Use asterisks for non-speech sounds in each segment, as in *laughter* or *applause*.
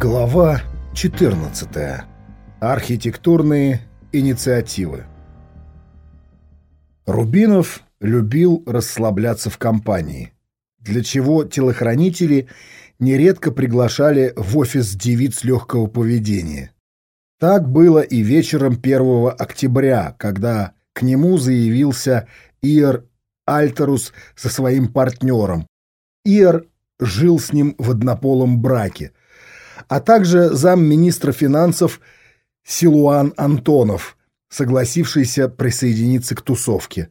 Глава 14. Архитектурные инициативы. Рубинов любил расслабляться в компании, для чего телохранители нередко приглашали в офис девиц легкого поведения. Так было и вечером 1 октября, когда к нему заявился Иер Альтерус со своим партнером. Иер жил с ним в однополом браке, а также замминистра финансов Силуан Антонов, согласившийся присоединиться к тусовке.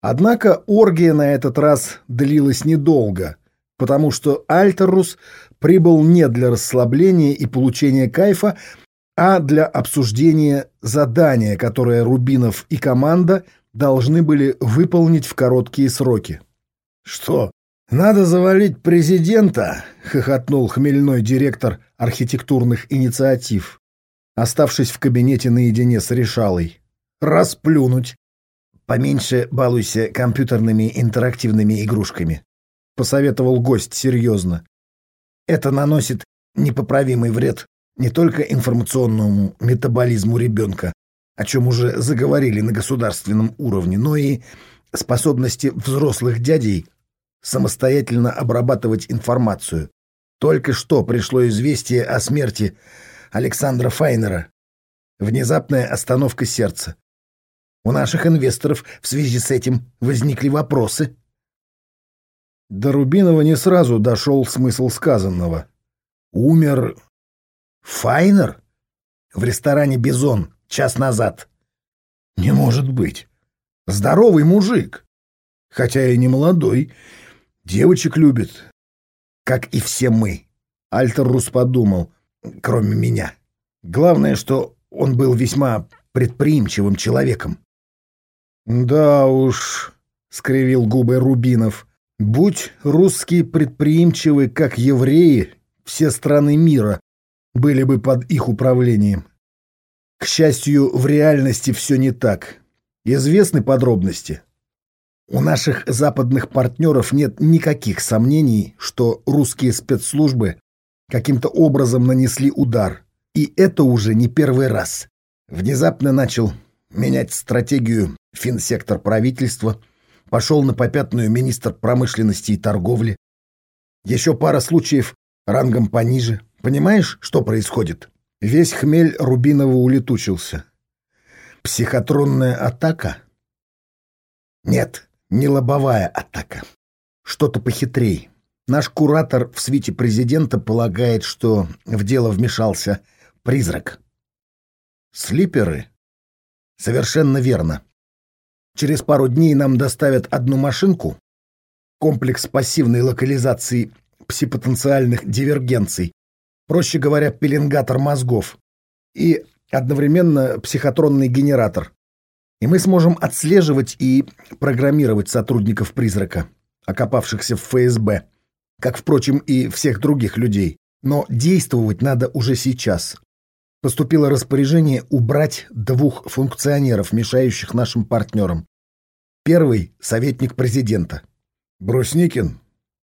Однако оргия на этот раз длилась недолго, потому что Альтерус прибыл не для расслабления и получения кайфа, а для обсуждения задания, которое Рубинов и команда должны были выполнить в короткие сроки. «Что, надо завалить президента?» — хохотнул хмельной директор архитектурных инициатив, оставшись в кабинете наедине с решалой. «Расплюнуть!» «Поменьше балуйся компьютерными интерактивными игрушками», — посоветовал гость серьезно. «Это наносит непоправимый вред не только информационному метаболизму ребенка, о чем уже заговорили на государственном уровне, но и способности взрослых дядей самостоятельно обрабатывать информацию. Только что пришло известие о смерти Александра Файнера. Внезапная остановка сердца. У наших инвесторов в связи с этим возникли вопросы. До Рубинова не сразу дошел смысл сказанного. Умер Файнер? В ресторане «Бизон» час назад. Не может быть. Здоровый мужик. Хотя и не молодой. Девочек любит. Как и все мы. Альтеррус подумал. Кроме меня. Главное, что он был весьма предприимчивым человеком. «Да уж», — скривил губы Рубинов, — «будь русские предприимчивы, как евреи, все страны мира были бы под их управлением. К счастью, в реальности все не так. Известны подробности. У наших западных партнеров нет никаких сомнений, что русские спецслужбы каким-то образом нанесли удар. И это уже не первый раз. Внезапно начал менять стратегию финсектор правительства, пошел на попятную министр промышленности и торговли. Еще пара случаев рангом пониже. Понимаешь, что происходит? Весь хмель Рубинова улетучился. Психотронная атака? Нет, не лобовая атака. Что-то похитрей. Наш куратор в свите президента полагает, что в дело вмешался призрак. Слиперы? Совершенно верно. Через пару дней нам доставят одну машинку, комплекс пассивной локализации псипотенциальных дивергенций, проще говоря, пеленгатор мозгов, и одновременно психотронный генератор. И мы сможем отслеживать и программировать сотрудников призрака, окопавшихся в ФСБ, как, впрочем, и всех других людей. Но действовать надо уже сейчас. Поступило распоряжение убрать двух функционеров, мешающих нашим партнерам. Первый — советник президента. Брусникин,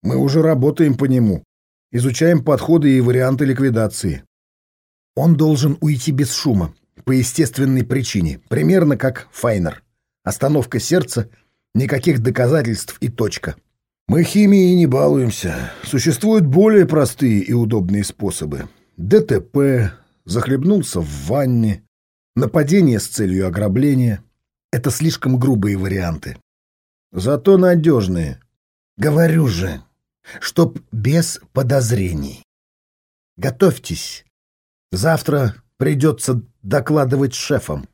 мы уже работаем по нему. Изучаем подходы и варианты ликвидации. Он должен уйти без шума, по естественной причине, примерно как Файнер. Остановка сердца, никаких доказательств и точка. Мы химией не балуемся. Существуют более простые и удобные способы. ДТП, захлебнулся в ванне, нападение с целью ограбления. Это слишком грубые варианты. Зато надежные. Говорю же, чтоб без подозрений. Готовьтесь. Завтра придется докладывать шефам.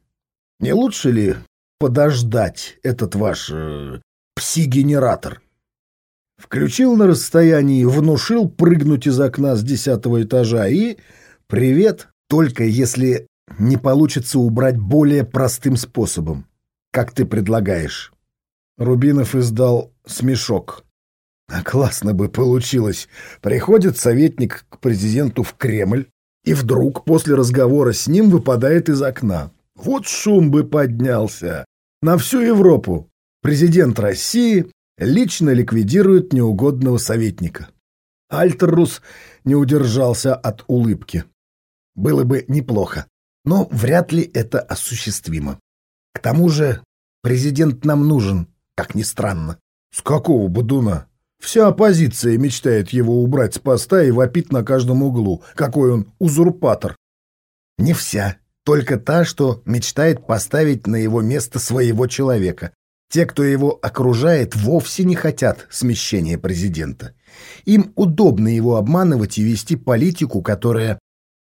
Не лучше ли подождать этот ваш э, пси-генератор? Включил на расстоянии, внушил прыгнуть из окна с десятого этажа и... Привет, только если не получится убрать более простым способом, как ты предлагаешь. Рубинов издал смешок. А классно бы получилось. Приходит советник к президенту в Кремль, и вдруг после разговора с ним выпадает из окна. Вот шум бы поднялся. На всю Европу. Президент России лично ликвидирует неугодного советника. Альтеррус не удержался от улыбки. Было бы неплохо, но вряд ли это осуществимо. К тому же президент нам нужен, как ни странно. С какого будуна? Вся оппозиция мечтает его убрать с поста и вопит на каждом углу, какой он узурпатор. Не вся, только та, что мечтает поставить на его место своего человека. Те, кто его окружает, вовсе не хотят смещения президента. Им удобно его обманывать и вести политику, которая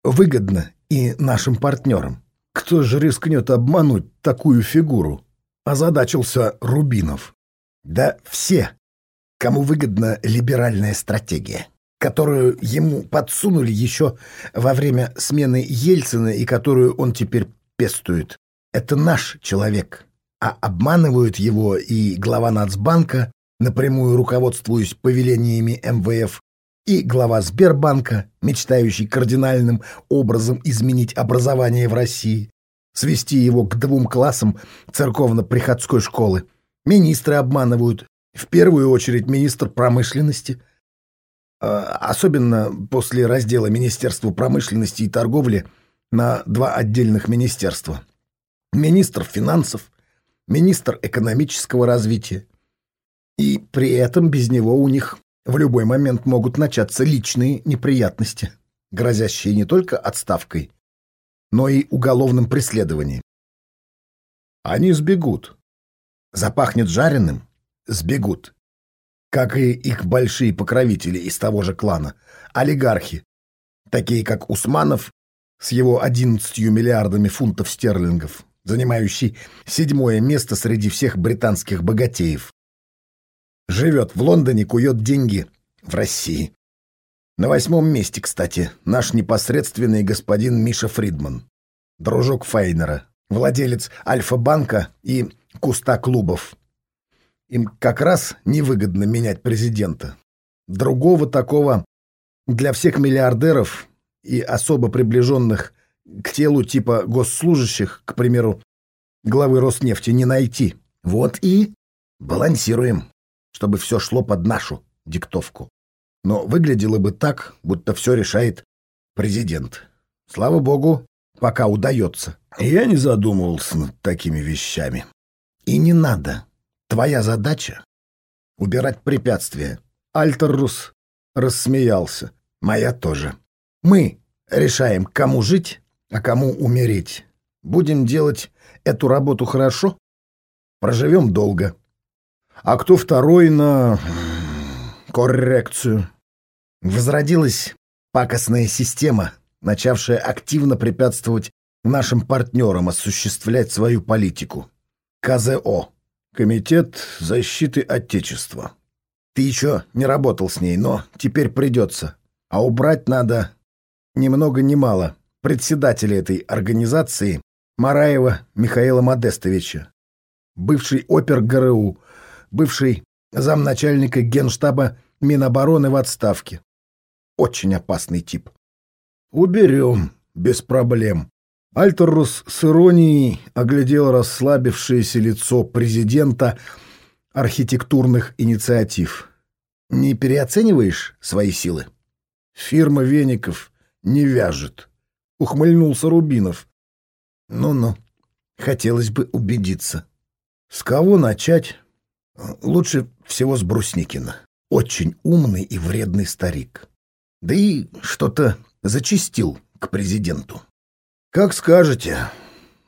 выгодна и нашим партнерам. Кто же рискнет обмануть такую фигуру? Озадачился Рубинов. Да все, кому выгодна либеральная стратегия, которую ему подсунули еще во время смены Ельцина и которую он теперь пестует. Это наш человек, а обманывают его и глава Нацбанка, напрямую руководствуясь повелениями МВФ, и глава Сбербанка, мечтающий кардинальным образом изменить образование в России, свести его к двум классам церковно-приходской школы. Министры обманывают, в первую очередь министр промышленности, а, особенно после раздела Министерства промышленности и торговли на два отдельных министерства. Министр финансов, министр экономического развития. И при этом без него у них в любой момент могут начаться личные неприятности, грозящие не только отставкой, но и уголовным преследованием. Они сбегут. Запахнет жареным — сбегут. Как и их большие покровители из того же клана, олигархи, такие как Усманов с его 11 миллиардами фунтов стерлингов, занимающий седьмое место среди всех британских богатеев. Живет в Лондоне, кует деньги в России. На восьмом месте, кстати, наш непосредственный господин Миша Фридман, дружок Фейнера, владелец Альфа-банка и куста клубов. Им как раз невыгодно менять президента. Другого такого для всех миллиардеров и особо приближенных к телу типа госслужащих, к примеру, главы Роснефти, не найти. Вот и балансируем чтобы все шло под нашу диктовку. Но выглядело бы так, будто все решает президент. Слава богу, пока удается. Я не задумывался над такими вещами. И не надо. Твоя задача — убирать препятствия. Альтеррус рассмеялся. Моя тоже. Мы решаем, кому жить, а кому умереть. Будем делать эту работу хорошо, проживем долго а кто второй на коррекцию. Возродилась пакостная система, начавшая активно препятствовать нашим партнерам осуществлять свою политику. КЗО. Комитет защиты Отечества. Ты еще не работал с ней, но теперь придется. А убрать надо ни много ни мало председателя этой организации Мараева Михаила Модестовича, бывший опер ГРУ, бывший замначальника генштаба Минобороны в отставке. Очень опасный тип. Уберем, без проблем. Альтерус с иронией оглядел расслабившееся лицо президента архитектурных инициатив. Не переоцениваешь свои силы? Фирма Веников не вяжет. Ухмыльнулся Рубинов. Ну-ну, хотелось бы убедиться. С кого начать? Лучше всего с Брусникина. Очень умный и вредный старик. Да и что-то зачистил к президенту. Как скажете,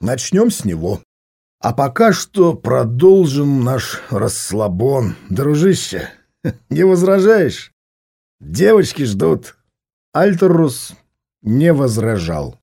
начнем с него. А пока что продолжим наш расслабон. Дружище, *laughs* не возражаешь? Девочки ждут. Альтерус не возражал.